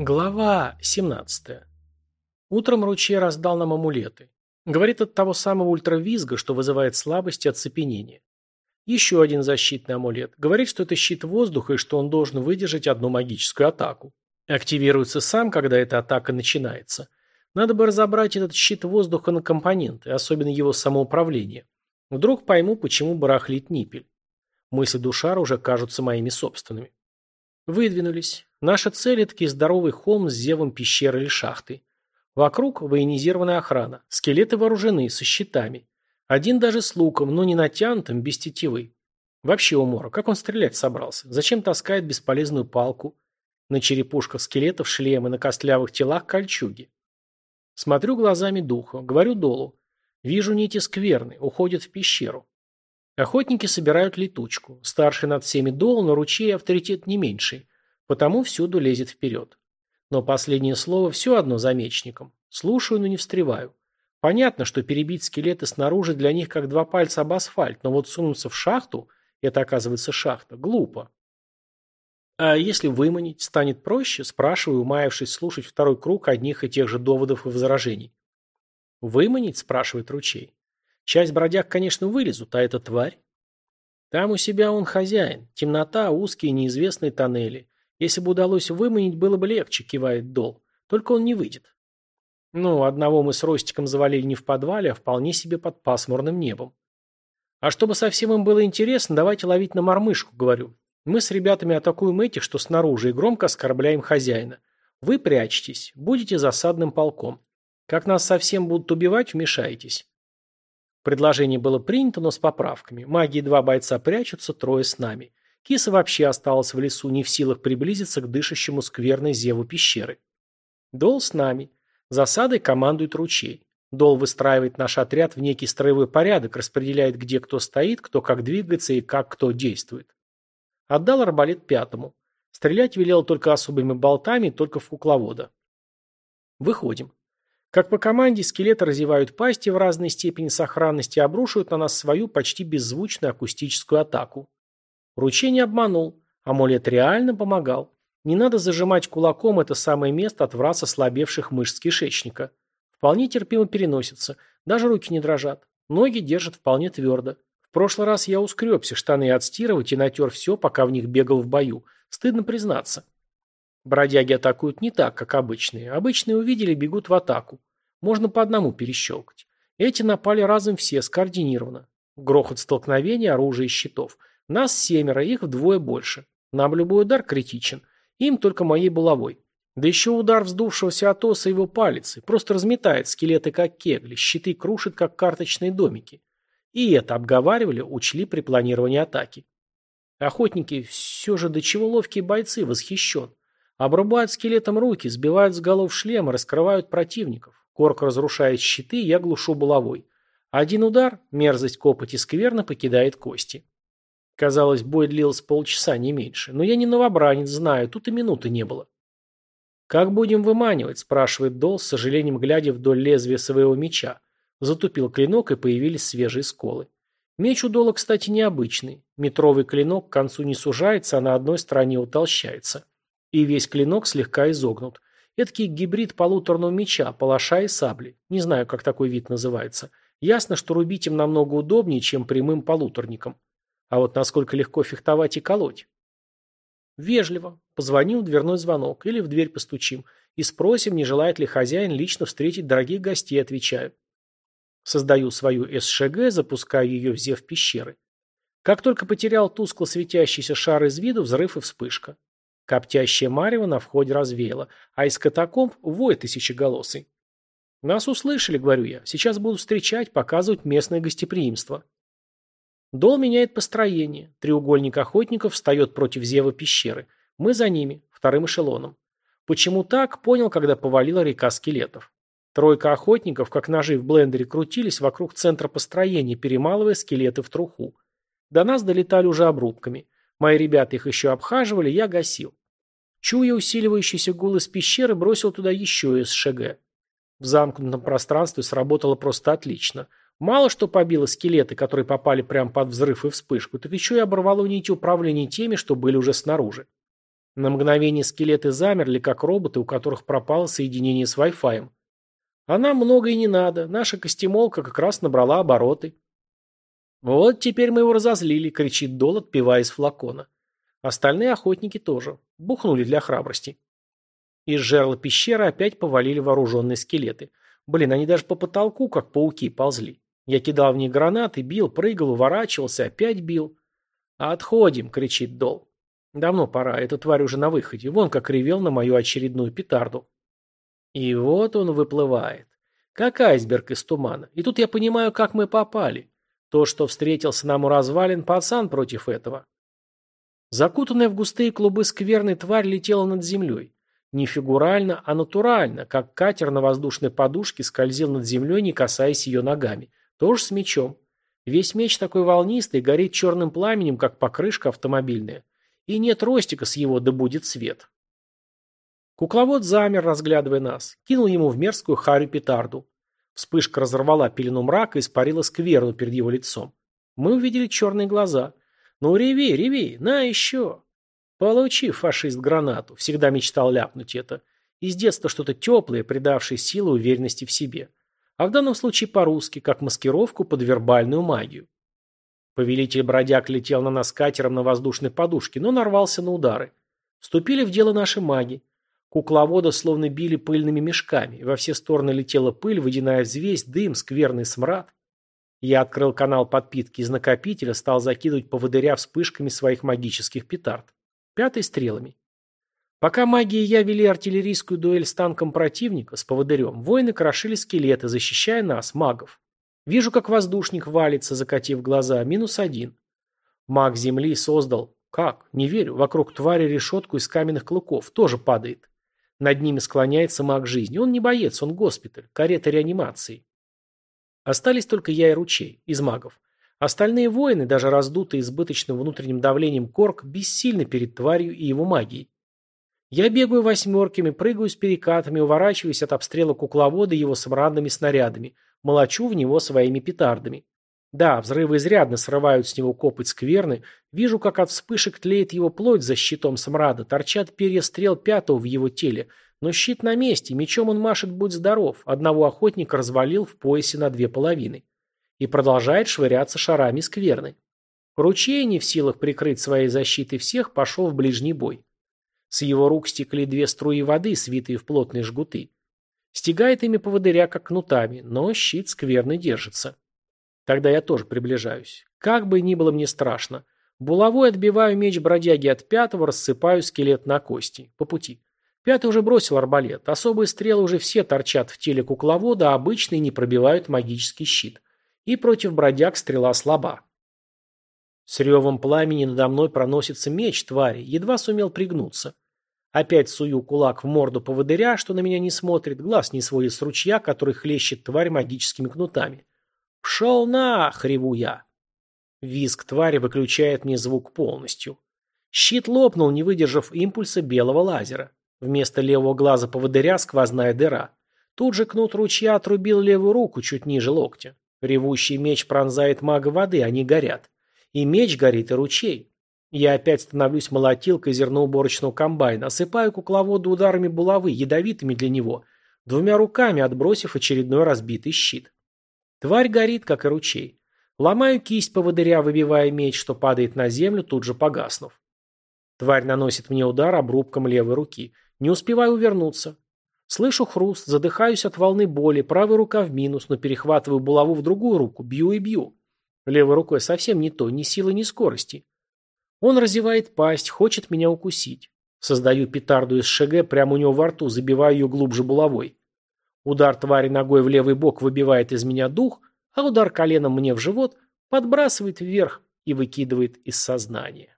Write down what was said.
Глава 17. Утром ручей раздал нам амулеты. Говорит от того самого ультравизга, что вызывает слабость и оцепенение. Еще один защитный амулет. Говорит, что это щит воздуха и что он должен выдержать одну магическую атаку. Активируется сам, когда эта атака начинается. Надо бы разобрать этот щит воздуха на компоненты, особенно его самоуправление. Вдруг пойму, почему барахлит ниппель. Мысли Душара уже кажутся моими собственными. Выдвинулись. Наша цель – это здоровый холм с зевом пещеры или шахты. Вокруг военизированная охрана. Скелеты вооружены, со щитами. Один даже с луком, но не натянутым, без тетивы. Вообще умора, как он стрелять собрался? Зачем таскает бесполезную палку? На черепушках скелетов шлемы, на костлявых телах кольчуги. Смотрю глазами духа, говорю долу. Вижу нити скверны, уходят в пещеру. Охотники собирают летучку. Старший над всеми дол, но ручей авторитет не меньший. Потому всюду лезет вперед. Но последнее слово все одно за мечником. Слушаю, но не встреваю. Понятно, что перебить скелеты снаружи для них как два пальца об асфальт, но вот сунуться в шахту, это оказывается шахта, глупо. А если выманить, станет проще? Спрашиваю, умаявшись слушать второй круг одних и тех же доводов и возражений. Выманить, спрашивает ручей. Часть бродяг, конечно, вылезут, а эта тварь? Там у себя он хозяин. Темнота, узкие неизвестные тоннели. Если бы удалось выманить, было бы легче, кивает Дол. Только он не выйдет. Ну, одного мы с Ростиком завалили не в подвале, а вполне себе под пасмурным небом. А чтобы совсем им было интересно, давайте ловить на мормышку, говорю. Мы с ребятами атакуем этих, что снаружи, и громко оскорбляем хозяина. Вы прячетесь, будете засадным полком. Как нас совсем будут убивать, вмешаетесь. Предложение было принято, но с поправками. Маги и два бойца прячутся, трое с нами. Киса вообще осталась в лесу, не в силах приблизиться к дышащему скверной зеву пещеры. Дол с нами. Засадой командует ручей. Дол выстраивает наш отряд в некий строевой порядок, распределяет, где кто стоит, кто как двигается и как кто действует. Отдал арбалет пятому. Стрелять велел только особыми болтами, только в кукловода. Выходим. Как по команде, скелеты разевают пасти в разной степени сохранности и обрушивают на нас свою почти беззвучную акустическую атаку. Ручей не обманул. Амулет реально помогал. Не надо зажимать кулаком это самое место от враз ослабевших мышц кишечника. Вполне терпимо переносится. Даже руки не дрожат. Ноги держат вполне твердо. В прошлый раз я ускребся штаны отстирывать и натер все, пока в них бегал в бою. Стыдно признаться. Бродяги атакуют не так, как обычные. Обычные увидели, бегут в атаку. Можно по одному перещелкать. Эти напали разом все, скоординированно. Грохот столкновения, оружия и щитов. Нас семеро, их вдвое больше. Нам любой удар критичен. Им только моей булавой. Да еще удар вздувшегося Атоса его палицы. Просто разметает скелеты, как кегли. Щиты крушит, как карточные домики. И это обговаривали, учли при планировании атаки. Охотники все же до чего ловкие бойцы, восхищен. Обрубают скелетом руки, сбивают с голов шлема, раскрывают противников. Корк разрушает щиты, я глушу булавой. Один удар, мерзость копоти скверно покидает кости. Казалось, бой длился полчаса, не меньше. Но я не новобранец, знаю, тут и минуты не было. «Как будем выманивать?» – спрашивает Дол, с сожалением глядя вдоль лезвия своего меча. Затупил клинок, и появились свежие сколы. Меч у Дола, кстати, необычный. Метровый клинок к концу не сужается, а на одной стороне утолщается. И весь клинок слегка изогнут. Эдакий гибрид полуторного меча, палаша и сабли. Не знаю, как такой вид называется. Ясно, что рубить им намного удобнее, чем прямым полуторником. А вот насколько легко фехтовать и колоть? Вежливо. Позвонил дверной звонок. Или в дверь постучим. И спросим, не желает ли хозяин лично встретить дорогих гостей, отвечаю. Создаю свою СШГ, запускаю ее в зев пещеры. Как только потерял тускло светящийся шар из виду, взрыв и вспышка. Коптящая марево на входе развеяла, а из катакомб вой тысячеголосый. Нас услышали, говорю я. Сейчас буду встречать, показывать местное гостеприимство. Дол меняет построение. Треугольник охотников встает против зева пещеры. Мы за ними, вторым эшелоном. Почему так, понял, когда повалила река скелетов. Тройка охотников, как ножи в блендере, крутились вокруг центра построения, перемалывая скелеты в труху. До нас долетали уже обрубками. Мои ребята их еще обхаживали, я гасил. Чуя усиливающийся гул из пещеры, бросил туда еще СШГ. В замкнутом пространстве сработало просто отлично. Мало что побило скелеты, которые попали прямо под взрыв и вспышку, так еще и оборвало нить управления теми, что были уже снаружи. На мгновение скелеты замерли, как роботы, у которых пропало соединение с Wi-Fi. А нам много и не надо, наша костемолка как раз набрала обороты. Вот теперь мы его разозлили, кричит Дол, отпивая из флакона. Остальные охотники тоже. Бухнули для храбрости. Из жерла пещеры опять повалили вооруженные скелеты. Блин, они даже по потолку, как пауки, ползли. Я кидал в них гранаты, бил, прыгал, уворачивался, опять бил. «Отходим!» — кричит Дол. Давно пора, эта тварь уже на выходе. Вон как ревел на мою очередную петарду. И вот он выплывает. Как айсберг из тумана. И тут я понимаю, как мы попали. То, что встретился нам у развалин, пацан против этого. Закутанная в густые клубы скверной тварь летела над землей. Не фигурально, а натурально, как катер на воздушной подушке скользил над землей, не касаясь ее ногами. Тоже с мечом. Весь меч такой волнистый, горит черным пламенем, как покрышка автомобильная. И нет ростика с его, да будет свет. Кукловод замер, разглядывая нас. Кинул ему в мерзкую харю петарду. Вспышка разорвала пелену мрака и испарила скверну перед его лицом. Мы увидели черные глаза. «Ну, реви, реви, на еще!» «Получи, фашист, гранату!» Всегда мечтал ляпнуть это. Из детства что-то теплое, придавшее силу и уверенности в себе. А в данном случае по-русски, как маскировку под вербальную магию. Повелитель бродяг летел на нас катером на воздушной подушке, но нарвался на удары. Вступили в дело наши маги. Кукловода словно били пыльными мешками. Во все стороны летела пыль, водяная взвесь, дым, скверный смрад. Я открыл канал подпитки из накопителя, стал закидывать поводыря вспышками своих магических петард. Пятой стрелами. Пока маги и я вели артиллерийскую дуэль с танком противника, с поводырем, воины крошили скелеты, защищая нас, магов. Вижу, как воздушник валится, закатив глаза. Минус один. Маг земли создал... Как? Не верю. Вокруг твари решетку из каменных клыков. Тоже падает. Над ними склоняется маг жизни. Он не боец, он госпиталь. Карета реанимации. Остались только я и ручей, из магов. Остальные воины, даже раздутые избыточным внутренним давлением корк, бессильны перед тварью и его магией. Я бегаю восьмерками, прыгаю с перекатами, уворачиваюсь от обстрела кукловода его смрадными снарядами, молочу в него своими петардами. Да, взрывы изрядно срывают с него копоть скверны, вижу, как от вспышек тлеет его плоть за щитом смрада, торчат перья стрел пятого в его теле, но щит на месте, мечом он машет будь здоров, одного охотника развалил в поясе на две половины. И продолжает швыряться шарами скверны. Ручей, не в силах прикрыть своей защитой всех, пошел в ближний бой. С его рук стекли две струи воды, свитые в плотные жгуты. Стегает ими поводыря, как кнутами, но щит скверно держится. Тогда я тоже приближаюсь. Как бы ни было мне страшно. Булавой отбиваю меч бродяги от пятого, рассыпаю скелет на кости. По пути. Пятый уже бросил арбалет. Особые стрелы уже все торчат в теле кукловода, а обычные не пробивают магический щит. И против бродяг стрела слаба. С ревом пламени надо мной проносится меч твари, едва сумел пригнуться. Опять сую кулак в морду поводыря, что на меня не смотрит, глаз не сводит с ручья, который хлещет тварь магическими кнутами. «Пшел на!» — хреву я. Визг твари выключает мне звук полностью. Щит лопнул, не выдержав импульса белого лазера. Вместо левого глаза поводыря сквозная дыра. Тут же кнут ручья отрубил левую руку чуть ниже локтя. Ревущий меч пронзает мага воды, они горят. И меч горит, и ручей. Я опять становлюсь молотилкой зерноуборочного комбайна, осыпаю кукловода ударами булавы, ядовитыми для него, двумя руками отбросив очередной разбитый щит. Тварь горит, как и ручей. Ломаю кисть поводыря, выбивая меч, что падает на землю, тут же погаснув. Тварь наносит мне удар обрубком левой руки. Не успеваю увернуться. Слышу хруст, задыхаюсь от волны боли, правая рука в минус, но перехватываю булаву в другую руку, бью и бью. Левой рукой совсем не то, ни силы, ни скорости. Он разевает пасть, хочет меня укусить. Создаю петарду из ШГ прямо у него во рту, забиваю ее глубже булавой. Удар твари ногой в левый бок выбивает из меня дух, а удар коленом мне в живот подбрасывает вверх и выкидывает из сознания.